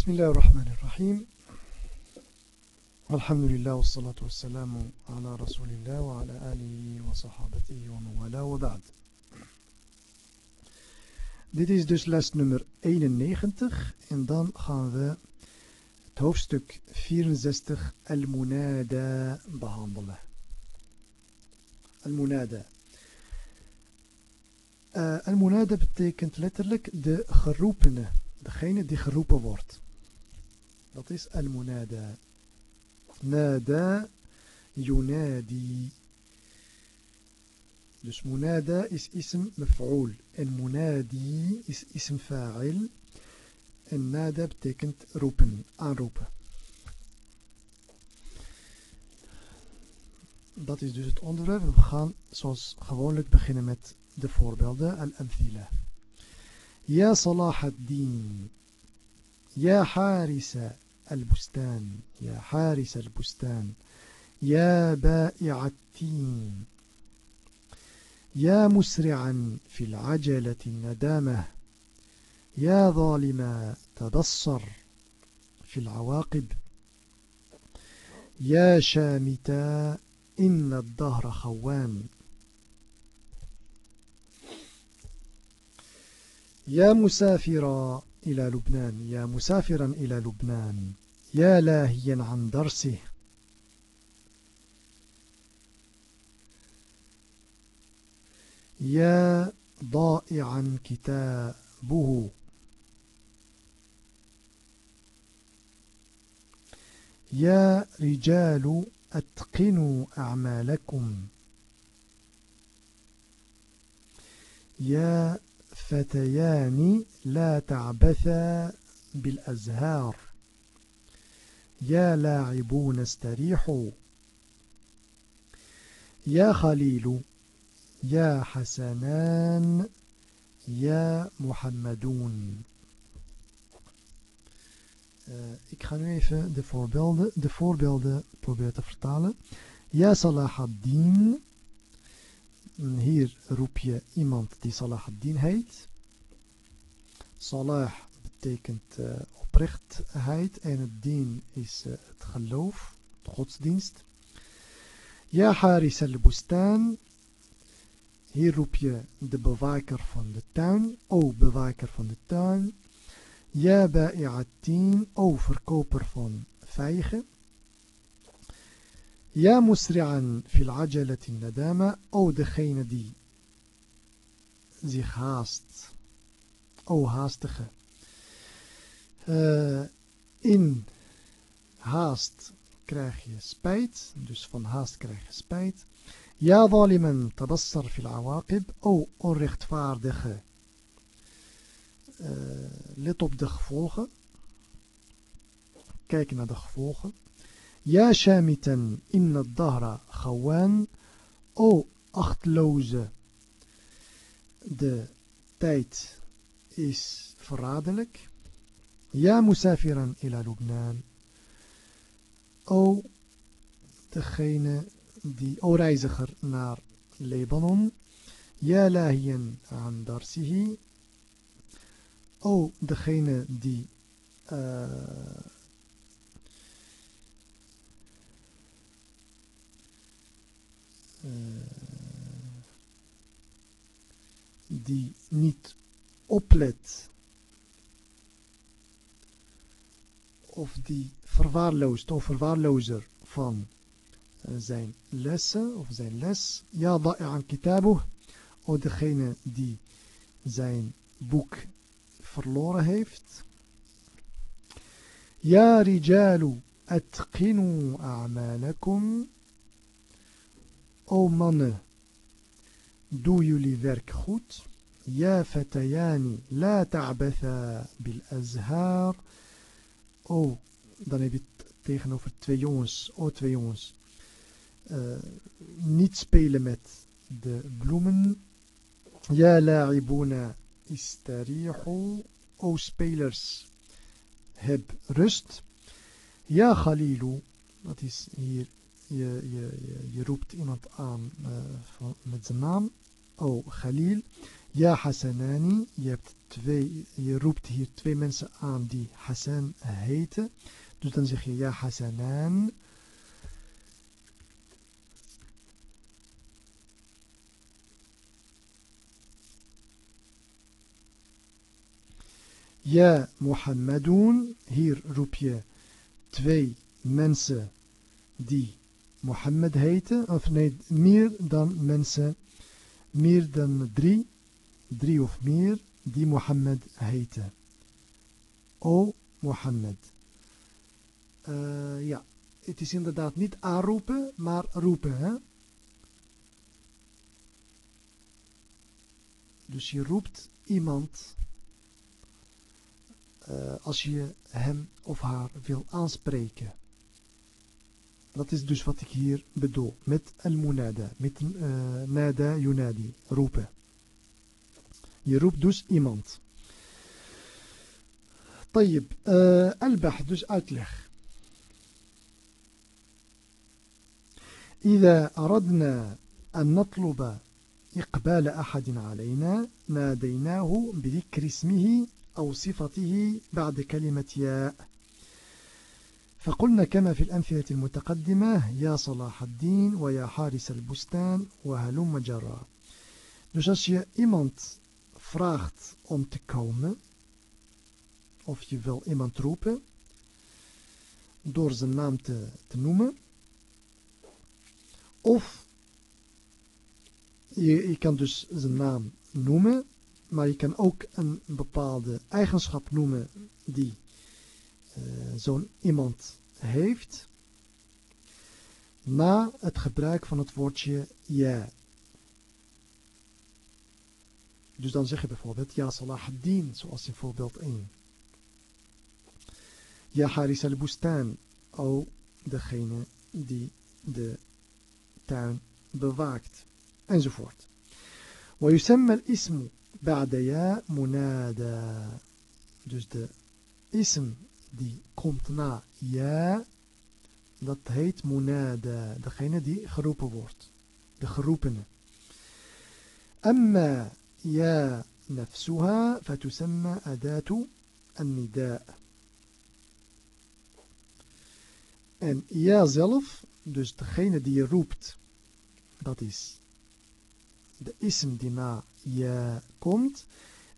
بسم الله الرحمن الرحيم الحمد لله والصلاة والسلام على رسول الله وعلى آله وصحابته ومن والاه وبعد Dit is dus les nummer 91 en dan gaan we het hoofdstuk 64 Al-Munada behandelen. Al-Munada. Uh, Al-Munada betekent letterlijk de geroepene, degene die geroepen wordt. Dat is Al-Munada. Nada yunadi. Dus munada is ism maf'ul. En munadi is ism fa'il. En nada betekent roepen, aanroepen. Dat is dus het onderwerp. We gaan zoals gewoonlijk beginnen met de voorbeelden. Al-amthila. Ja Salah ad-Din. Ja Harisa البستان يا حارس البستان يا بائع التين يا مسرعا في العجلة الندامة يا ظالما تبصر في العواقب يا شامتا إن الدهر خوان يا مسافرا إلى لبنان. يا مسافرا إلى لبنان. يا لاهيا عن درسه. يا ضائعا كتابه. يا رجال أتقنوا أعمالكم. يا فتيان لا تعبثا بالأزهار يا لاعبون استريحوا يا خليل يا حسنان يا محمدون Uh, ik ga nu even de voorbeelden, de voorbeelden proberen te vertalen. Ja Salah ad-Din. Hier roep je iemand die Salah ad-Din heet. Salah betekent uh, oprechtheid en het dien is uh, het geloof, de godsdienst. Ja Haris al-Bustan. Hier roep je de bewaker van de tuin. O bewaker van de tuin. Ja ba'i'atin. O verkoper van vijgen. Ja musri'an fil ajalatin nadama. O degene die zich haast. O haastige. Uh, in haast krijg je spijt. Dus van haast krijg je spijt. Ja zaliman tabassar fil awaqib. O onrechtvaardige. Uh, let op de gevolgen. Kijk naar de gevolgen. يا شامتا إن الظهر خوان. أو اختلوزا د تايت إس فرادلك. يا مسافرا إلى لبنان. أو تخين دي أو رايزخر نار ليبنون. يا لاهيا عن درسه. أو دخين دي آه uh, die niet oplet of die verwaarloost of verwaarlozer van uh, zijn lessen of zijn les. Ja, da'i'an kitabu. O degene die zijn boek verloren heeft. Ja, rijalu, atqinu a'malakum. O mannen, doe jullie werk goed. Ja, fatayani, la ta'batha bil azhar. Oh, dan heb je het tegenover twee jongens. Oh, twee jongens. Uh, niet spelen met de bloemen. Ja, la'ibuna istarihu. O spelers, heb rust. Ja, Khalilu. Dat is hier, je, je, je, roept iemand aan uh, van, met zijn naam. O Khalil. Ja Hassanani, je, je roept hier twee mensen aan die Hassan heten. Dus dan zeg je Ja Hassanan. Ja Mohammedun, hier roep je twee mensen die Mohammed heten, of nee, meer dan mensen, meer dan drie, drie of meer, die Mohammed heten. O Mohammed. Uh, ja, het is inderdaad niet aanroepen, maar roepen. Hè? Dus je roept iemand uh, als je hem of haar wil aanspreken. Dat is dus wat ik hier bedoel. Met al-munada. Met uh, nada yunadi. Roepen. Je roept dus iemand. طيب البح dus uitleg إذا أردنا أن نطلب إقبال أحد علينا ناديناه بذكر اسمه أو صفته بعد كلمة ياء فقلنا كما في الأمثلة المتقدمة يا صلاح الدين ويا حارس البستان وهلم جرا Dus als je iemand vraagt om te komen, of je wil iemand roepen, door zijn naam te, te noemen, of je, je kan dus zijn naam noemen, maar je kan ook een bepaalde eigenschap noemen die uh, zo'n iemand heeft na het gebruik van het woordje ja. Dus dan zeg je bijvoorbeeld ja salah din zoals in voorbeeld 1. Ja haris al-bustan, o degene die de tuin bewaakt, enzovoort. ويسمى الاسم بعد يا منادى dus de ism die komt na ja, dat heet munada, degene die geroepen wordt, de geroepene. Amma ja nafsuha fatusamma adatu an-nida. En ja zelf, dus degene die je roept, dat is de ism die na ja komt.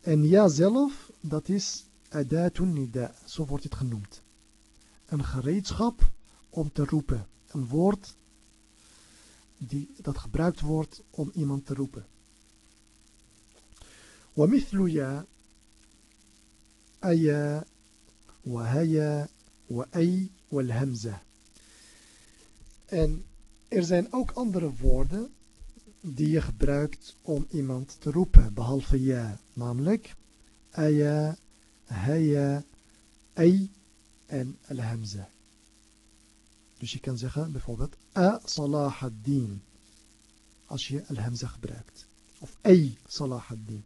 En ja zelf, dat is adatun nida, zo wordt het genoemd. Een gereedschap om te roepen. Een woord die, dat gebruikt wordt om iemand te roepen. ومثل يا أيا وهيا وأي والهمزة En er zijn ook andere woorden die je gebruikt om iemand te roepen, behalve ja, namelijk aya, haya, ay en al-hamza. Dus je kan zeggen bijvoorbeeld a salah ad-din als je al-hamza gebruikt. Of ay salah ad-din.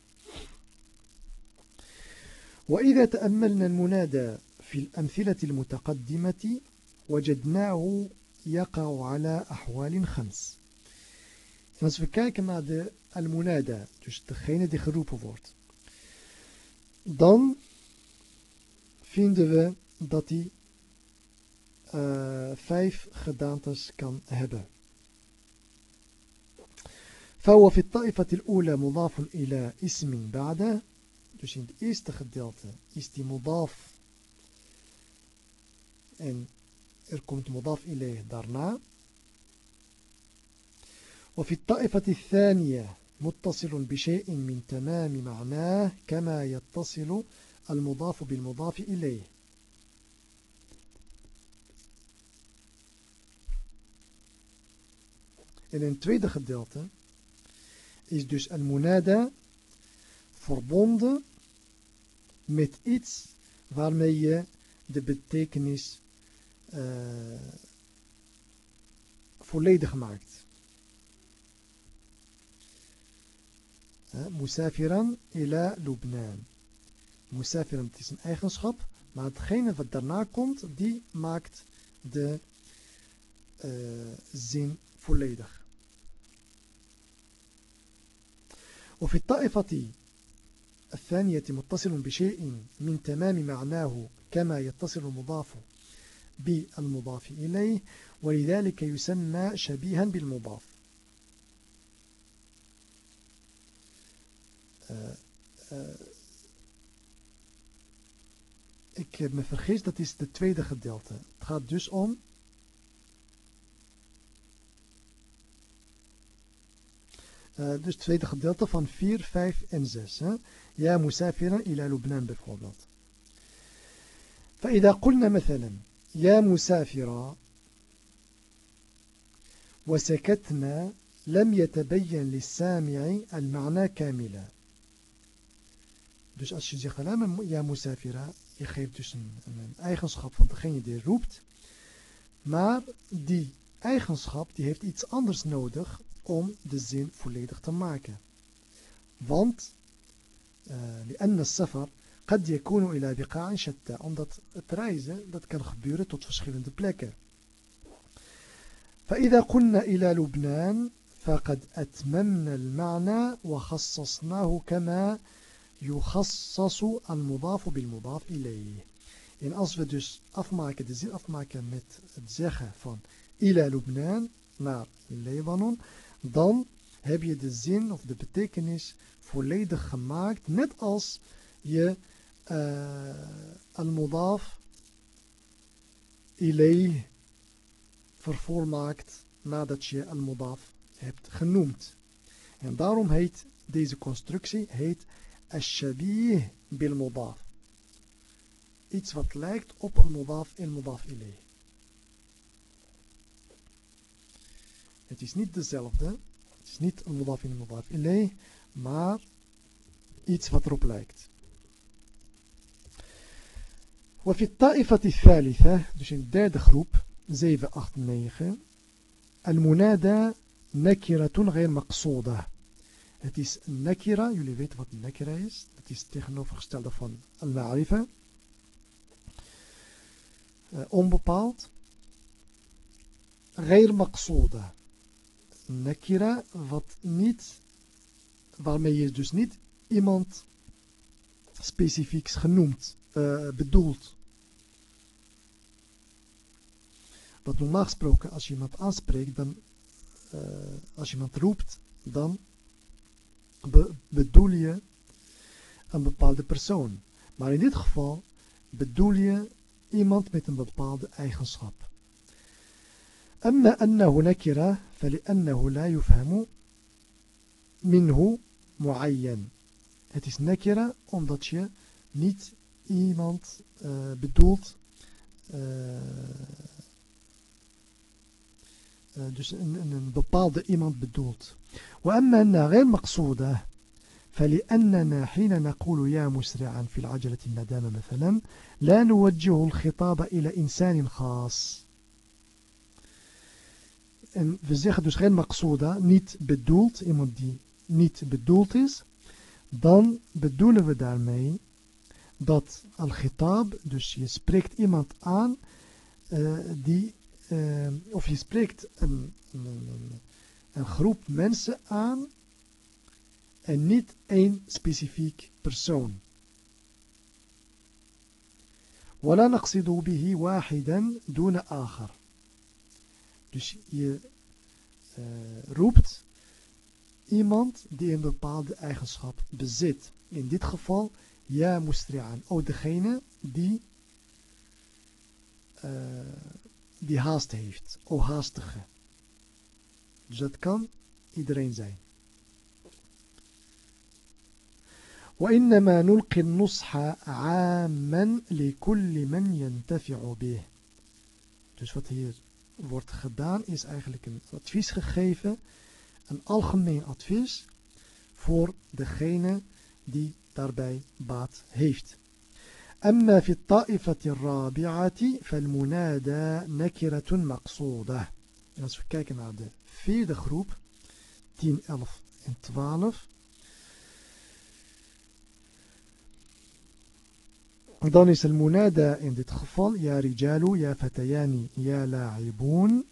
وإذا تأملنا المنادى في الأمثلة المتقدمة وجدناه يقع على أحوال خمس En als we kijken naar de al-munada, dus degene die geroepen wordt, dan vinden we dat hij uh, vijf gedaantes kan hebben. فهو في الطائفة الأولى مضاف إلى اسم بعده dus in het eerste gedeelte is die مضاف en er komt مضاف إليه daarna وفي الطائفة الثانية متصل بشيء من تمام معناه كما يتصل المضاف بالمضاف إليه In een tweede gedeelte is dus al-munada verbonden met iets waarmee je de betekenis uh, volledig maakt. Musafiran ila Lubnan. Musafiran, het is een eigenschap, maar hetgene wat daarna komt, die maakt de uh, zin volledig. وفي الطائفة الثانية متصل بشيء من تمام معناه كما يتصل المضاف بالمضاف إليه ولذلك يسمى شبيها بالمضاف ik heb me vergist, dat is het tweede gedeelte. Het gaat dus om Uh, dus het tweede gedeelte van 4, 5 en 6. Ja, musafiran ila Lubnan bijvoorbeeld. فإذا قلنا مثلا يا مسافرا وسكتنا لم يتبين للسامع المعنى كاملا Dus als je zegt alleen ja musafira, je geeft dus een, een eigenschap van degene die roept. Maar die eigenschap die heeft iets anders nodig om de zin volledig te maken. Want لأن السفر قد يكون إلى بقاع شتى omdat het reizen dat kan gebeuren tot verschillende plekken. فإذا قلنا إلى لبنان فقد أتممنا المعنى وخصصناه كما يخصص المضاف بالمضاف. En als we dus afmaken, de zin afmaken met het zeggen van naar Libanon, dan heb je de zin of de betekenis volledig gemaakt, net als je uh, al-mudaf ilay vervolmaakt nadat je al-mudaf hebt genoemd. En daarom heet deze constructie heet al-shabih bil-mudaf. Iets wat lijkt op al-mudaf en mudaf ilay. Het is niet dezelfde. Het is niet een mudaf in mudaf ilay, maar iets wat erop lijkt. وفي الطائفة الثالثة dus in de derde groep 7, 8, 9 المنادى نكرة غير مقصودة het is nekira, jullie weten wat nekira is. Het is het tegenovergestelde van al-ma'rifa. Eh, onbepaald. Geir maqsooda. Nekira, wat niet, waarmee je dus niet iemand specifieks genoemd, eh, bedoelt. Wat normaal gesproken, als je iemand aanspreekt, dan, eh, als je iemand roept, dan be bedoel je een bepaalde persoon. Maar in dit geval bedoel je iemand met een bepaalde eigenschap. أما أنه نكرة فلأنه لا يفهم منه معين Het is nekira omdat je niet iemand uh, bedoelt uh, uh, dus een, een bepaalde iemand bedoelt وأما أنها غير مقصودة فلأننا حين نقول يا مسرعا في العجلة الندامة مثلا لا نوجه الخطاب إلى إنسان خاص En we zeggen dus geen maqsuda, niet bedoeld, iemand die niet bedoeld is. Dan bedoelen we daarmee dat al-khitab, dus je spreekt iemand aan uh, die, uh, of je spreekt een, een, een groep mensen aan en niet één specifiek persoon. ولا نقصد به واحدا دون آخر Dus je uh, roept iemand die een bepaalde eigenschap bezit. In dit geval, ja mustri'an. O degene die, uh, die haast heeft. O haastige. Dus dat kan iedereen zijn. وإنما نلقي النصح عاما لكل من ينتفع به. Dus wat hier wordt gedaan is eigenlijk een advies gegeven, een algemeen advies voor degene die daarbij baat heeft. أما في الطائفة الرابعة فالمنادى نكرة مقصودة. En als we kijken naar de vierde groep, 10, 11 en 12, dan is al-munada in dit geval ja rijalu, ja fatayani, ja la'ibun.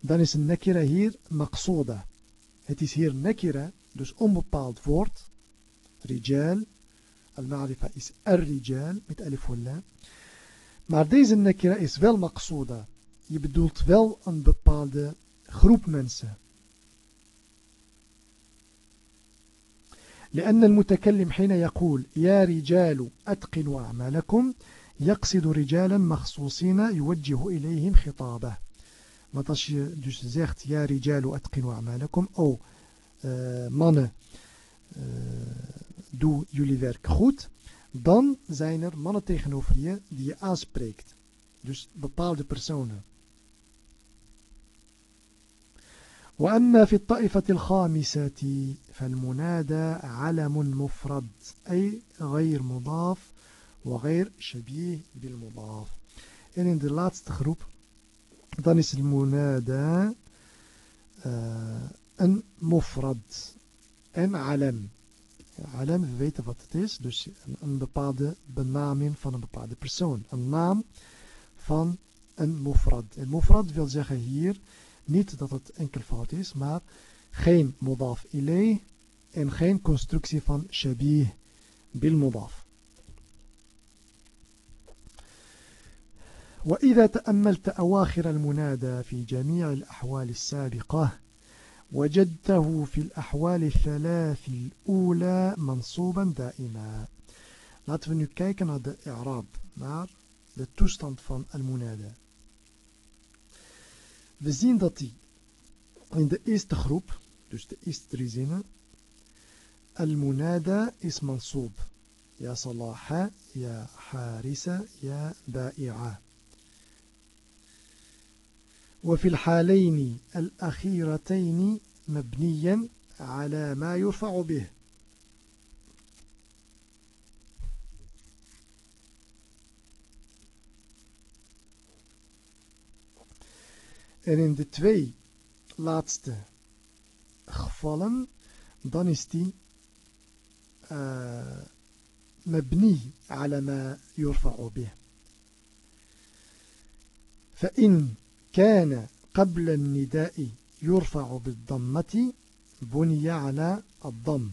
Dan is een nakira hier maqsoda. Het is hier nekira, dus onbepaald woord. Rijal. Al-Ma'rifa is Ar-Rijal met Alif Wallah. Maar deze Nekira is wel maqsuda. Je bedoelt wel een bepaalde لأن المتكلم حين يقول يا رجال أتقنوا أعمالكم. يقصد رجالا مخصوصين يوجه إليهم خطابه. ما متش دوش زيخت يا رجال أتقنوا أعمالكم. Oh، eh، أو مانا doe jullie werk goed, dan zijn er mannen tegenover je die je aanspreekt. Dus bepaalde personen. وأما في الطائفة الخامسة فالمنادى علم مفرد أي غير مضاف وغير شبيه بالمضاف En in de laatste groep, dan is munada uh, een mufrad en alam. Alam, we weten wat het is, dus een, een bepaalde benaming van een bepaalde persoon. Een naam van een mufrad. En mufrad wil zeggen hier niet dat het enkelvoud is, maar geen modaf ilay en geen constructie van shabih bil modaf. وإذا تأملت أواخر المنادى في جميع الأحوال السابقة وجدته في الأحوال الثلاث الأولى منصوبا دائما Laten we nu kijken naar de i'raab, naar de toestand van al-munada. We zien dat hij in de eerste groep, dus de eerste drie zinnen, al-munada is mansoob. Ja salaha, ja harisa, ja ba'i'a. وفي الحالين الأخيرتين مبنيا على ما يرفع به. En in de twee laatste gevallen, dan is die uh, مبني على ما يرفع به كان قبل النداء يرفع بالضمة بني على الضم.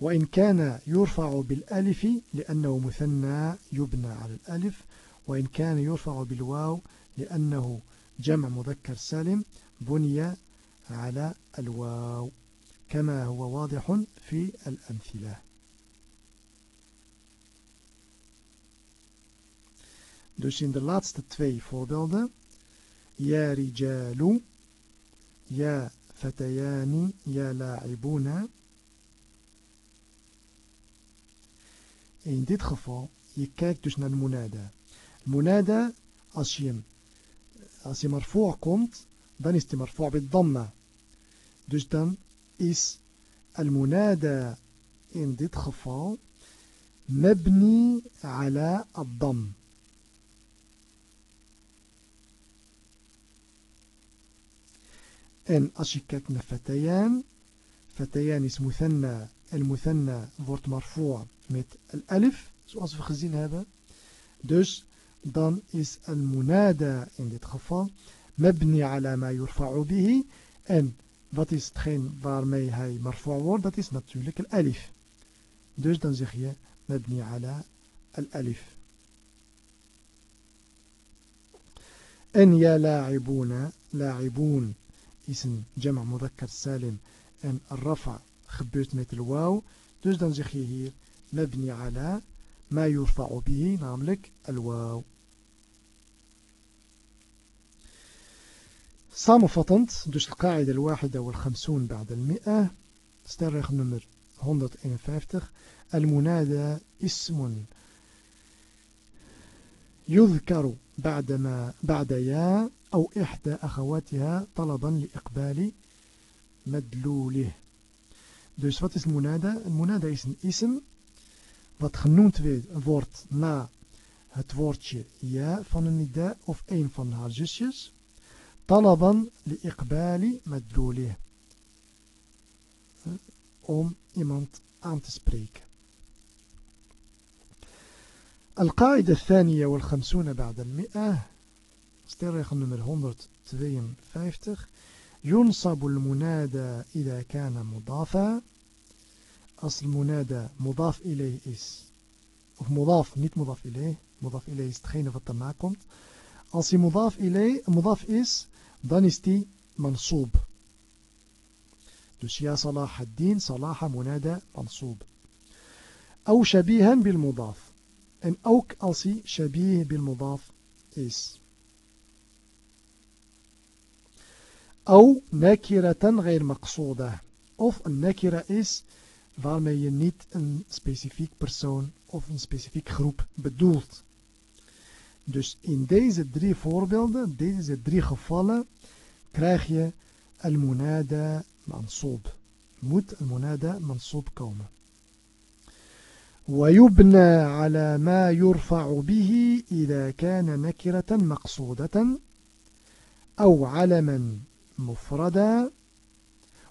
وإن كان يرفع بالألف لأنه مثنى يبنى على الألف وإن كان يرفع بالواو لأنه جمع مذكر سالم بني على الواو كما هو واضح في الأمثلة. Dus in de laatste twee voorbeelden. Ja rijalu. Ja fatayani. Ja la'ibuna. In dit geval, je kijkt dus naar de munada. Munada, als je, als je maar voorkomt, dan is die maar voor met damma. Dus dan is al-munada in dit geval mabni ala ad-dam. En als je kijkt naar fatayan, fatayan is muthanna. El muthanna wordt marfu' met al alif, zoals we gezien hebben. Dus dan is al munada in dit geval mabni ala ma yurfa'u bihi. En wat is hetgeen waarmee hij marfu' wordt? Dat is natuurlijk al alif. Dus dan zeg je mabni ala al alif. En ja la'ibuna, la'ibun is een jama mudhakkar salim en rafa gebeurt met de wauw. Dus dan zeg je hier mabni ala ma yurfa'u bihi, namelijk al-wauw. Samenvattend, dus de qaida al-wahida wal-khamsoon ba'd al-mi'a, sterrig nummer 151, al-munada ismun يذكر بعدما بعد يا أو إحدى أخواتها طلبا لإقبال مدلوله Dus wat is munada? Een munada is een ism wat genoemd wordt na het woordje ja van een nida of een van haar zusjes. Talaban li iqbali madlulih. Om iemand aan te spreken. القاعدة الثانية والخمسون بعد المئة. stelregel nummer 152. ينصب المنادى إذا كان مضافا. als المنادى مضاف إليه is of مضاف niet مضاف إليه. مضاف إليه is hetgene wat hij مضاف إليه مضاف die mansoob dus ja صلاح الدين صلاح منادى منصوب. أو شبيها بالمضاف. En ook als hij shabih bil mudaf is. Au nakiratan maqsooda. Of een nekira is waarmee je niet een specifiek persoon of een specifiek groep bedoelt. Dus in deze drie voorbeelden, deze drie gevallen, krijg je al-munada mansoob. Moet al-munada mansoob komen. ويبنى على ما يرفع به إذا كان نكرة مقصودة أو علما مفردا.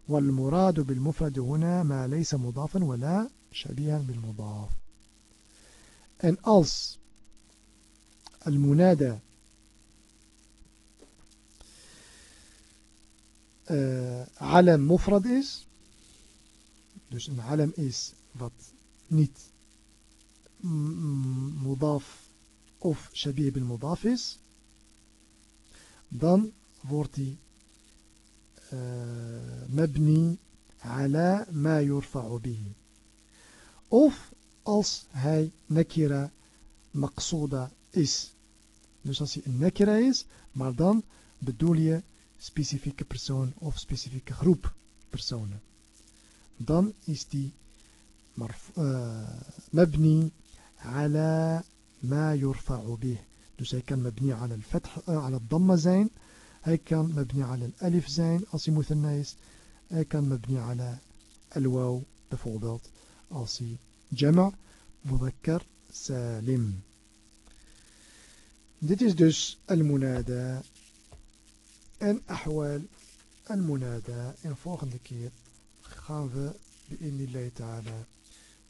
والمراد بالمفرد هنا ما ليس مضافا ولا شبيها بالمضاف. En als المنادى. uh, علم مفرد is dus een علم is wat niet mudaf of shabih bil mudaf is dan wordt die مبني على ما يرفع به of als hij nakira maqsuda is dus als hij een nakira is maar dan bedoel je specifieke persoon of specifieke groep personen dan is die مبني على ما يرفع به dus hij kan مبني على الفتح على الضمه zijn Hij kan mabni ala alif zijn als hij muthanna is. Hij kan mabni ala al-waw bijvoorbeeld als hij jama' mudhakkar salim. Dit is dus al-munada en ahwal al-munada. En volgende keer gaan we bi'inillahi ta'ala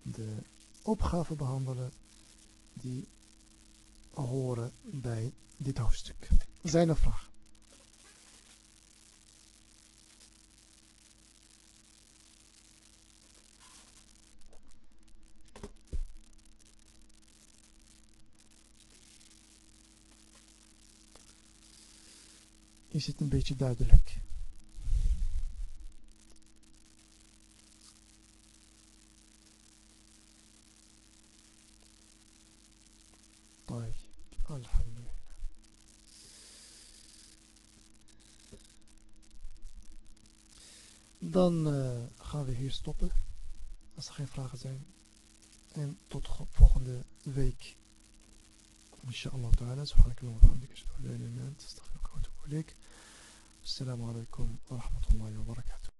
de opgave behandelen die horen bij dit hoofdstuk. Zijn er vragen? is het een beetje duidelijk. Hier stoppen. Als er geen vragen zijn. En tot volgende week. Inshallah ta'ala. Subhanakallah wa bihamdika. Ashhadu an la ilaha illa anta astaghfiruka wa atubu ilaik. السلام عليكم ورحمة الله وبركاته